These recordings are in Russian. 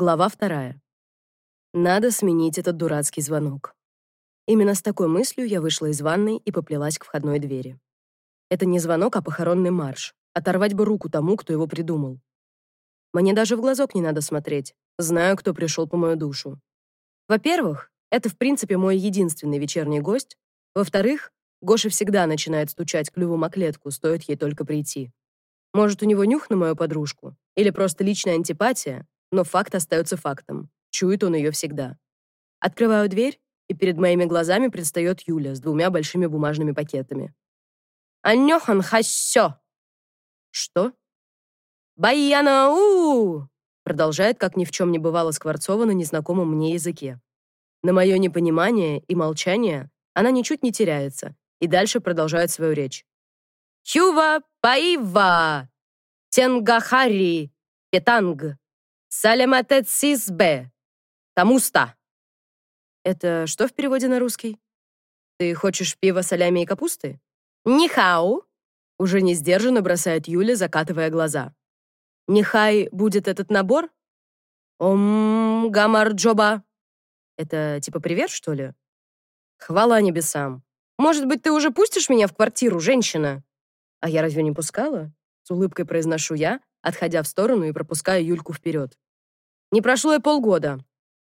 Глава вторая. Надо сменить этот дурацкий звонок. Именно с такой мыслью я вышла из ванной и поплелась к входной двери. Это не звонок, а похоронный марш. Оторвать бы руку тому, кто его придумал. Мне даже в глазок не надо смотреть. Знаю, кто пришел по мою душу. Во-первых, это в принципе мой единственный вечерний гость. Во-вторых, Гоша всегда начинает стучать клювом о клетку, стоит ей только прийти. Может, у него нюх на мою подружку? Или просто личная антипатия? Но факт остается фактом. Чует он ее всегда. Открываю дверь, и перед моими глазами предстает Юля с двумя большими бумажными пакетами. «Аннёхан хассё!» «Что?» «Баяна-у!» продолжает, как ни в чем не бывало Скворцова на незнакомом мне языке. На мое непонимание и молчание она ничуть не теряется и дальше продолжает свою речь. «Хюва паива! Тенгахари! Петанг! Саляматецизбе! Тамуста!» Это что в переводе на русский? Ты хочешь пива, солями и капусты? Нихау! Уже не сдержанно бросает Юля, закатывая глаза. Нихай будет этот набор? Ом гамарджоба. Это типа привет, что ли? Хвала небесам. Может быть, ты уже пустишь меня в квартиру, женщина? А я разве не пускала? С улыбкой произношу я, отходя в сторону и пропуская Юльку вперед. Не прошло и полгода.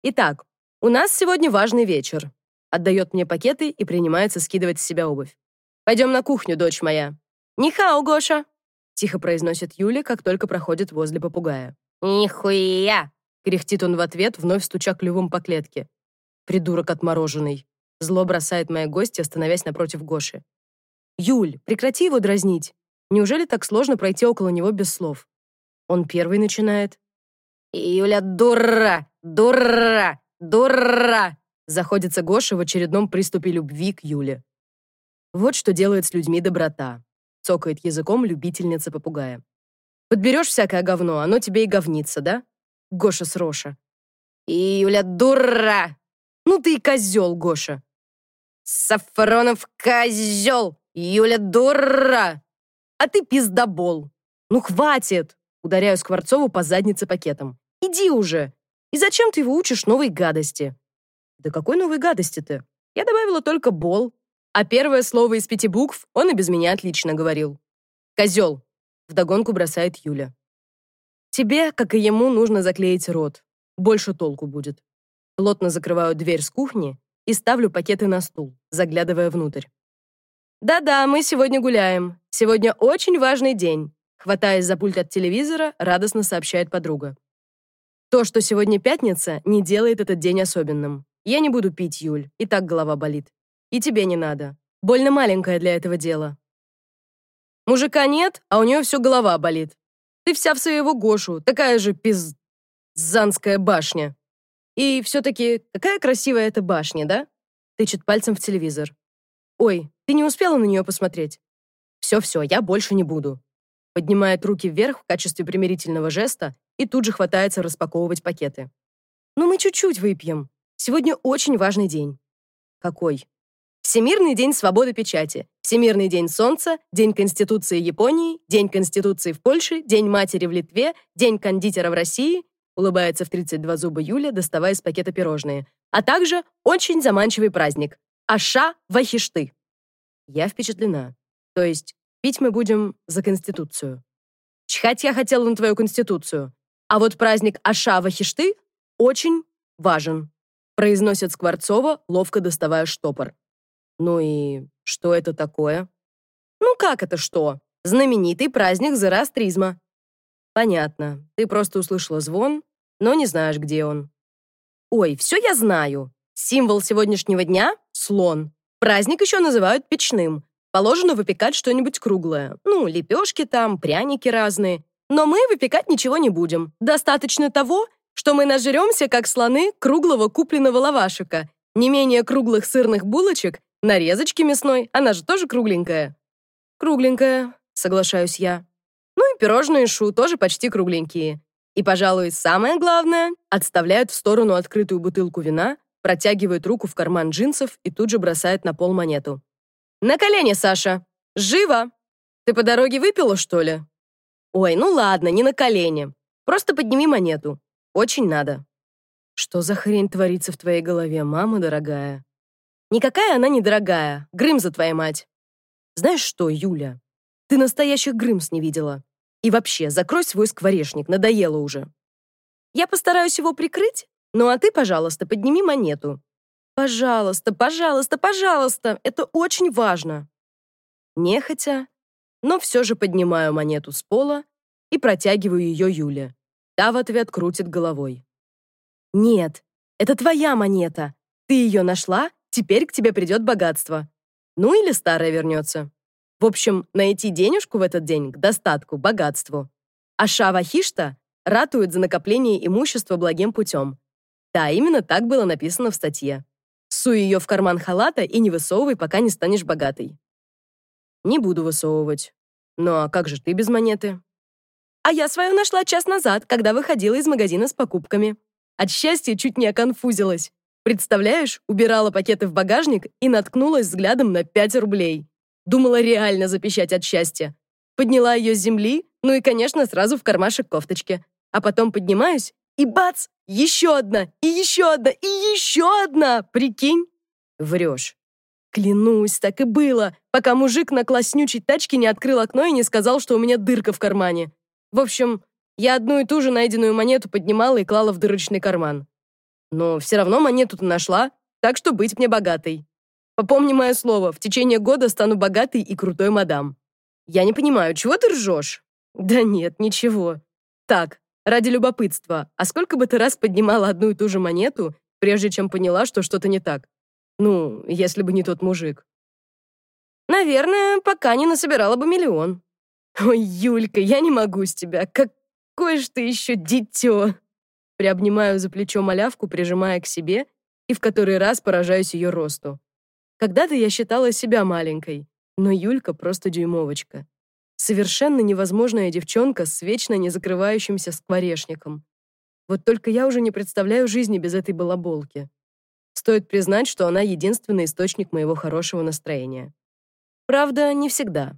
Итак, у нас сегодня важный вечер. Отдает мне пакеты и принимается скидывать с себя обувь. Пойдем на кухню, дочь моя. Нихао, Гоша. Тихо произносит Юля, как только проходит возле попугая. Нихуя! Кряхтит он в ответ, вновь стуча клювом по клетке. Придурок отмороженный. Зло бросает моя гостья, становясь напротив Гоши. «Юль, прекрати его дразнить. Неужели так сложно пройти около него без слов?» Он первый начинает. «Юля, дура! Дура! Дура!» Заходится Гоша в очередном приступе любви к Юле. Вот что делает с людьми доброта. Цокает языком любительница попугая. Подберешь всякое говно, оно тебе и говнится, да? Гоша с Роша. «Юля, дура! Ну ты и козел, Гоша!» Сафронов козел! Юля дура! А ты пиздобол! Ну хватит! Ударяю Скворцову по заднице пакетом. Иди уже! И зачем ты его учишь новой гадости? Да какой новой гадости-то? Я добавила только бол. А первое слово из пяти букв он и без меня отлично говорил. Козел! Вдогонку бросает Юля. Тебе, как и ему, нужно заклеить рот. Больше толку будет. Плотно закрываю дверь с кухни и ставлю пакеты на стул, заглядывая внутрь. «Да-да, мы сегодня гуляем. Сегодня очень важный день», хватаясь за пульт от телевизора, радостно сообщает подруга. «То, что сегодня пятница, не делает этот день особенным. Я не буду пить, Юль, и так голова болит. И тебе не надо. Больно маленькая для этого дела». «Мужика нет, а у нее все голова болит. Ты вся в своего Гошу, такая же пиззанская башня». И все-таки, какая красивая эта башня, да? Тычет пальцем в телевизор. Ой, ты не успела на нее посмотреть? Все-все, я больше не буду. Поднимает руки вверх в качестве примирительного жеста и тут же хватается распаковывать пакеты. Ну мы чуть-чуть выпьем. Сегодня очень важный день. Какой? Всемирный день свободы печати, Всемирный день солнца, День Конституции Японии, День Конституции в Польше, День матери в Литве, День кондитера в России, улыбается в 32 зуба Юля, доставая из пакета пирожные. А также очень заманчивый праздник Аша Вахишты. Я впечатлена. То есть пить мы будем за Конституцию. Чхать я хотела на твою Конституцию. А вот праздник Аша Вахишты очень важен, произносит Скворцова, ловко доставая штопор. Ну и что это такое? Ну как это что? Знаменитый праздник зороастризма. Понятно. Ты просто услышала звон, но не знаешь, где он. Ой, все я знаю. Символ сегодняшнего дня — слон. Праздник еще называют печным. Положено выпекать что-нибудь круглое. Ну, лепешки там, пряники разные. Но мы выпекать ничего не будем. Достаточно того, что мы нажремся, как слоны, круглого купленного лавашика. Не менее круглых сырных булочек, нарезочки мясной, она же тоже кругленькая. Кругленькая, соглашаюсь я. Ну и пирожные шу тоже почти кругленькие. И, пожалуй, самое главное, отставляет в сторону открытую бутылку вина, протягивает руку в карман джинсов и тут же бросает на пол монету. «На колени, Саша! Живо! Ты по дороге выпила, что ли?» «Ой, ну ладно, не на колени. Просто подними монету. Очень надо. Что за хрень творится в твоей голове, мама дорогая? Никакая она не дорогая. Грымза твоя мать. Знаешь что, Юля? Ты настоящих Грымс не видела. И вообще, закрой свой скворечник, надоело уже. Я постараюсь его прикрыть, ну а ты, пожалуйста, подними монету. Пожалуйста, пожалуйста, пожалуйста, это очень важно. Нехотя, но все же поднимаю монету с пола и протягиваю ее Юле. Та в ответ крутит головой. «Нет, это твоя монета. Ты ее нашла, теперь к тебе придет богатство. Ну или старая вернется. В общем, найти денежку в этот день к достатку, богатству. А Шава Хишта ратует за накопление имущества благим путем. Да, именно так было написано в статье. Суй ее в карман халата и не высовывай, пока не станешь богатой. Не буду высовывать. Ну а как же ты без монеты? А я свою нашла час назад, когда выходила из магазина с покупками. От счастья чуть не оконфузилась. Представляешь, убирала пакеты в багажник и наткнулась взглядом на 5 рублей. Думала реально запищать от счастья. Подняла ее с земли, ну и, конечно, сразу в кармашек кофточки. А потом поднимаюсь, и бац, еще одна, и еще одна, и еще одна, прикинь? Врешь. Клянусь, так и было, пока мужик на класснючей тачке не открыл окно и не сказал, что у меня дырка в кармане. В общем, я одну и ту же найденную монету поднимала и клала в дырочный карман. Но все равно монету-то нашла, так что быть мне богатой. Попомни мое слово, в течение года стану богатой и крутой мадам. Я не понимаю, чего ты ржешь? Да нет, ничего. Так, ради любопытства, а сколько бы ты раз поднимала одну и ту же монету, прежде чем поняла, что что-то не так? Ну, если бы не тот мужик. Наверное, пока не насобирала бы миллион. Ой, Юлька, я не могу с тебя. Какое ж ты еще дитё. Приобнимаю за плечо малявку, прижимая к себе, и в который раз поражаюсь ее росту. Когда-то я считала себя маленькой, но Юлька просто дюймовочка. Совершенно невозможная девчонка с вечно не закрывающимся скворечником. Вот только я уже не представляю жизни без этой балаболки. Стоит признать, что она единственный источник моего хорошего настроения. Правда, не всегда.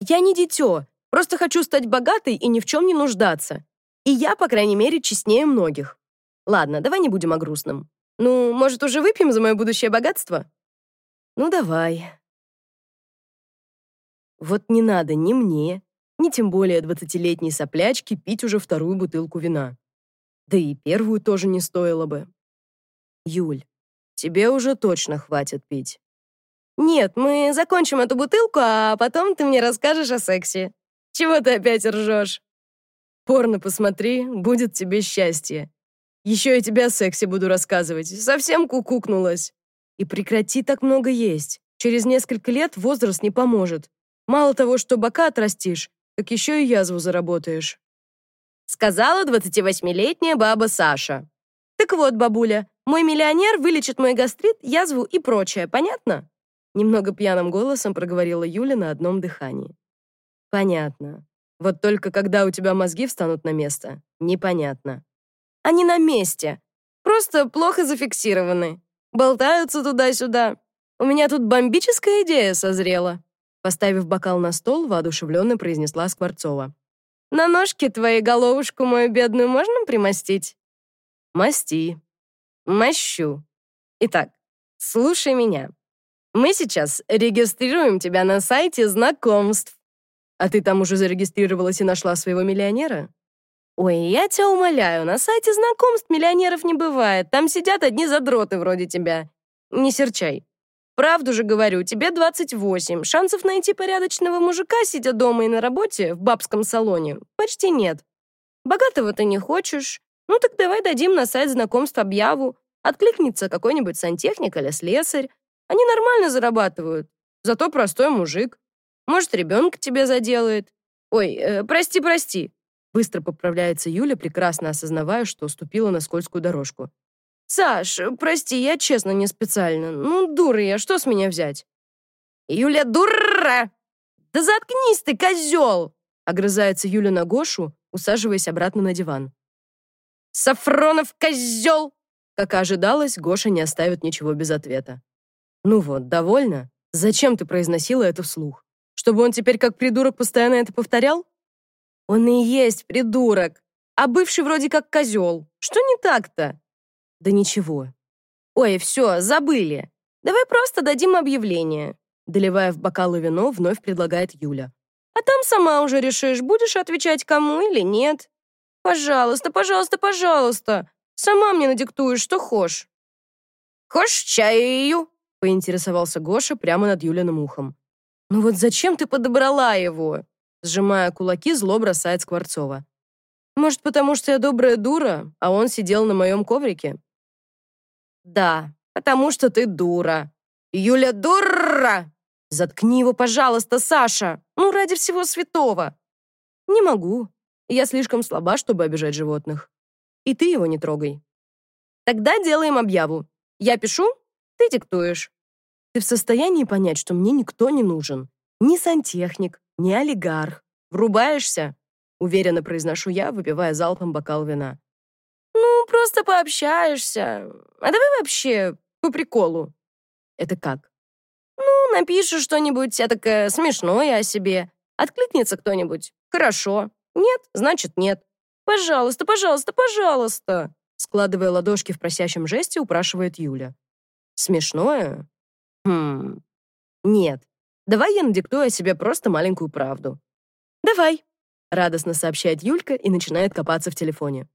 Я не дитё, просто хочу стать богатой и ни в чем не нуждаться. И я, по крайней мере, честнее многих. Ладно, давай не будем о грустном. Ну, может, уже выпьем за мое будущее богатство? Ну, давай. Вот не надо ни мне, ни тем более двадцатилетней соплячке пить уже вторую бутылку вина. Да и первую тоже не стоило бы. Юль, тебе уже точно хватит пить. Нет, мы закончим эту бутылку, а потом ты мне расскажешь о сексе. Чего ты опять ржешь? Порно посмотри, будет тебе счастье. Еще и тебя о сексе буду рассказывать. Совсем кукукнулась. И прекрати так много есть. Через несколько лет возраст не поможет. Мало того, что бока отрастишь, так еще и язву заработаешь. Сказала 28-летняя баба Саша. Так вот, бабуля, мой миллионер вылечит мой гастрит, язву и прочее, понятно? Немного пьяным голосом проговорила Юля на одном дыхании. Понятно. Вот только когда у тебя мозги встанут на место, непонятно. Они на месте. Просто плохо зафиксированы. Болтаются туда-сюда. У меня тут бомбическая идея созрела. Поставив бокал на стол, воодушевленно произнесла Скворцова. «На ножки твоей головушку мою бедную можно примостить?» «Масти». «Мощу. Итак, слушай меня. Мы сейчас регистрируем тебя на сайте знакомств. А ты там уже зарегистрировалась и нашла своего миллионера? Ой, я тебя умоляю, на сайте знакомств миллионеров не бывает. Там сидят одни задроты вроде тебя. Не серчай. Правду же говорю, тебе 28. Шансов найти порядочного мужика, сидя дома и на работе, в бабском салоне, почти нет. Богатого ты не хочешь? Ну так давай дадим на сайт знакомств объяву. Откликнется какой-нибудь сантехник или слесарь. Они нормально зарабатывают. Зато простой мужик. Может, ребенка тебе заделает. Ой, э, прости, прости. Быстро поправляется Юля, прекрасно осознавая, что ступила на скользкую дорожку. Саш, прости, я честно не специально. Ну, дура я, что с меня взять? Юля, дура! Да заткнись ты, козел! Огрызается Юля на Гошу, усаживаясь обратно на диван. Сафронов козел! Как и ожидалось, Гоша не оставит ничего без ответа. Ну вот, довольно? Зачем ты произносила это вслух? Чтобы он теперь как придурок постоянно это повторял? Он и есть придурок. а бывший вроде как козел. Что не так-то? Да ничего. Ой, все, забыли. Давай просто дадим объявление. Доливая в бокалы вино, вновь предлагает Юля. А там сама уже решишь, будешь отвечать кому или нет. Пожалуйста, пожалуйста, пожалуйста. Сама мне надиктуешь, что хошь. Хошь чаю? Поинтересовался Гоша прямо над Юлиным ухом. Ну вот зачем ты подобрала его? Сжимая кулаки, зло бросает Скворцова. Может, потому что я добрая дура, а он сидел на моем коврике? Да, потому что ты дура. Юля дура! Заткни его, пожалуйста, Саша. Ну, ради всего святого. Не могу. Я слишком слаба, чтобы обижать животных. И ты его не трогай. Тогда делаем объяву. Я пишу, ты диктуешь. Ты в состоянии понять, что мне никто не нужен? Ни сантехник, ни олигарх. Врубаешься? Уверенно произношу я, выпивая залпом бокал вина. Ну, просто пообщаешься. А давай вообще по приколу. Это как? Ну, напишешь что-нибудь такое смешное о себе. Откликнется кто-нибудь. Хорошо. Нет, значит нет. Пожалуйста, пожалуйста, пожалуйста. Складывая ладошки в просящем жесте, упрашивает Юля. Смешное? Хм. Нет. Давай я надиктую о себе просто маленькую правду. Давай. Радостно сообщает Юлька и начинает копаться в телефоне.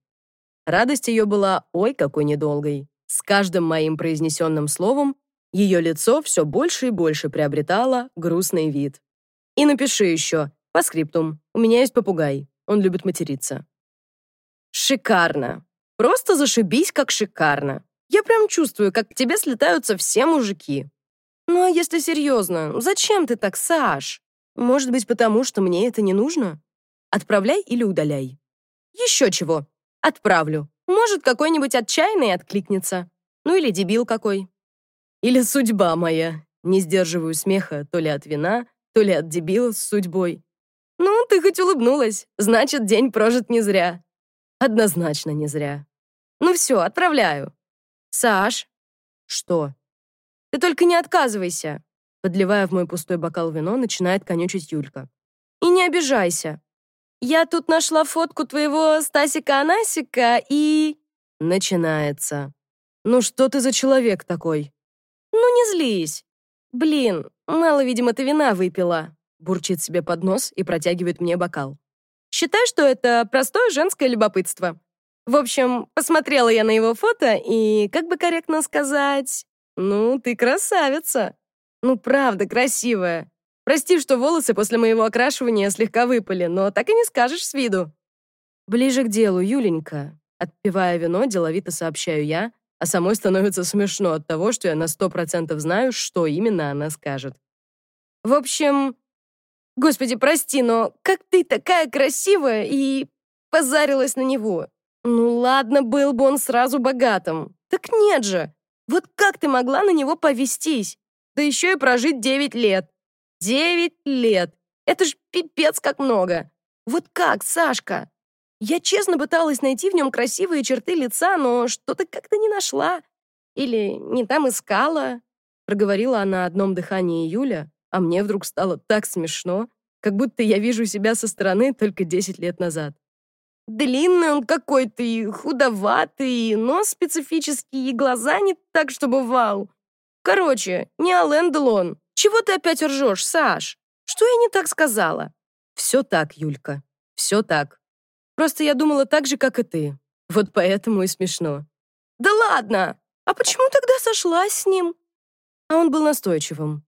Радость ее была ой какой недолгой. С каждым моим произнесенным словом ее лицо все больше и больше приобретало грустный вид. И напиши еще, по скриптум, у меня есть попугай, он любит материться. Шикарно. Просто зашибись, как шикарно. Я прям чувствую, как к тебе слетаются все мужики. Ну а если серьезно, зачем ты так, Саш? Может быть, потому что мне это не нужно? Отправляй или удаляй. Еще чего. Отправлю. Может, какой-нибудь отчаянный откликнется. Ну или дебил какой. Или судьба моя. Не сдерживаю смеха то ли от вина, то ли от дебила с судьбой. Ну, ты хоть улыбнулась. Значит, день прожит не зря. Однозначно не зря. Ну все, отправляю. Саш. Что? Ты только не отказывайся. Подливая в мой пустой бокал вино, начинает конючить Юлька. И не обижайся. Я тут нашла фотку твоего Стасика-Анасика и... Начинается. Ну что ты за человек такой? «Ну не злись. Блин, мало, видимо, ты вина выпила», бурчит себе под нос и протягивает мне бокал. «Считай, что это простое женское любопытство. В общем, посмотрела я на его фото и, как бы корректно сказать, ну, ты красавица. Ну, правда, красивая. Прости, что волосы после моего окрашивания слегка выпали, но так и не скажешь с виду». «Ближе к делу, Юленька», отпивая вино, деловито сообщаю я, а самой становится смешно от того, что я на сто процентов знаю, что именно она скажет. В общем, господи, прости, но как ты такая красивая и позарилась на него? Ну ладно, был бы он сразу богатым. Так нет же. Вот как ты могла на него повестись? Да еще и прожить девять лет. Девять лет. Это ж пипец как много. Вот как, Сашка? Я честно пыталась найти в нем красивые черты лица, но что-то как-то не нашла. Или не там искала. Проговорила она одном дыхании Юля, а мне вдруг стало так смешно, как будто я вижу себя со стороны только 10 лет назад. Длинный он какой-то и худоватый, нос специфический, и глаза не так, чтобы вау. Короче, не Ален Делон. Чего ты опять ржешь, Саш? Что я не так сказала? Все так, Юлька, все так. Просто я думала так же, как и ты. Вот поэтому и смешно. Да ладно! А почему тогда сошлась с ним? А он был настойчивым.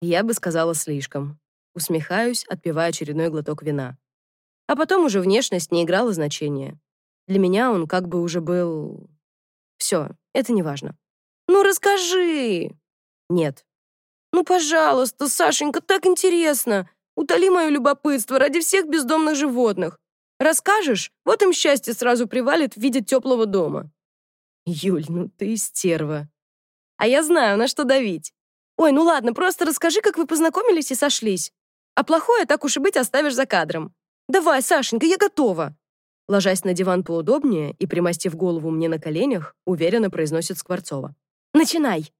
Я бы сказала, слишком. Усмехаюсь, отпивая очередной глоток вина. А потом уже внешность не играла значения. Для меня он как бы уже был... Все, это не важно. Ну расскажи! Нет. Ну, пожалуйста, Сашенька, так интересно. Утоли мое любопытство ради всех бездомных животных. Расскажешь, вот им счастье сразу привалит в виде теплого дома. Юль, ну ты стерва. А я знаю, на что давить. Ой, ну ладно, просто расскажи, как вы познакомились и сошлись. А плохое, так уж и быть, оставишь за кадром. Давай, Сашенька, я готова. Ложась на диван поудобнее и примостив голову мне на коленях, уверенно произносит Скворцова. Начинай.